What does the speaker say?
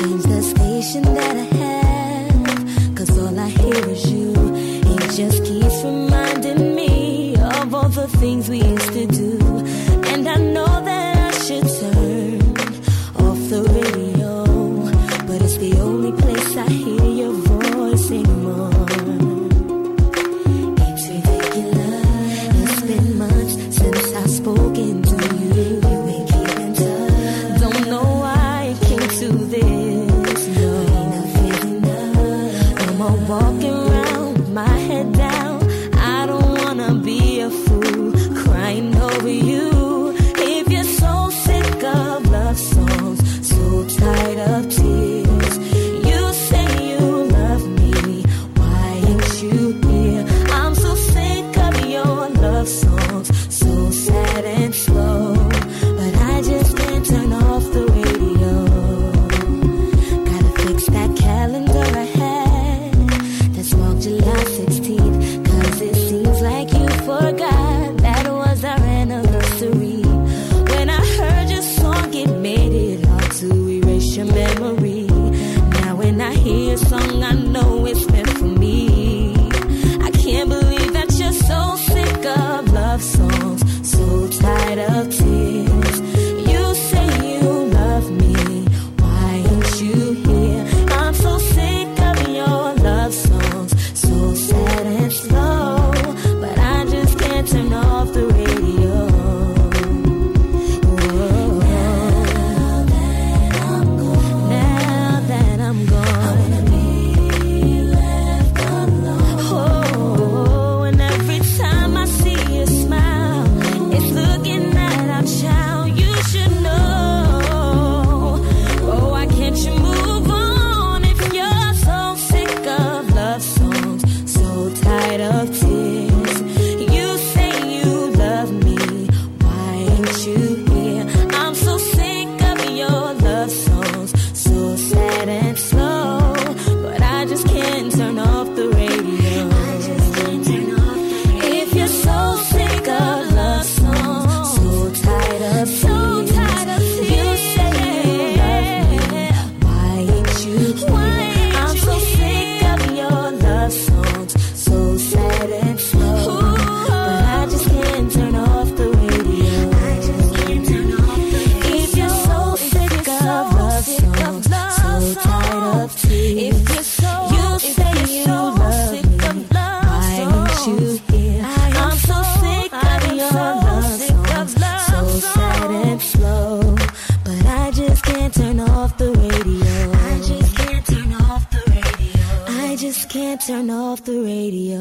change the station that I have. Cause all I hear is you. It just keeps reminding walking around with my head tears. I'm so sick of your love so sad and slow. But I just can't turn off the radio. I just can't turn off the radio. I just can't turn off the radio.